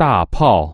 大炮。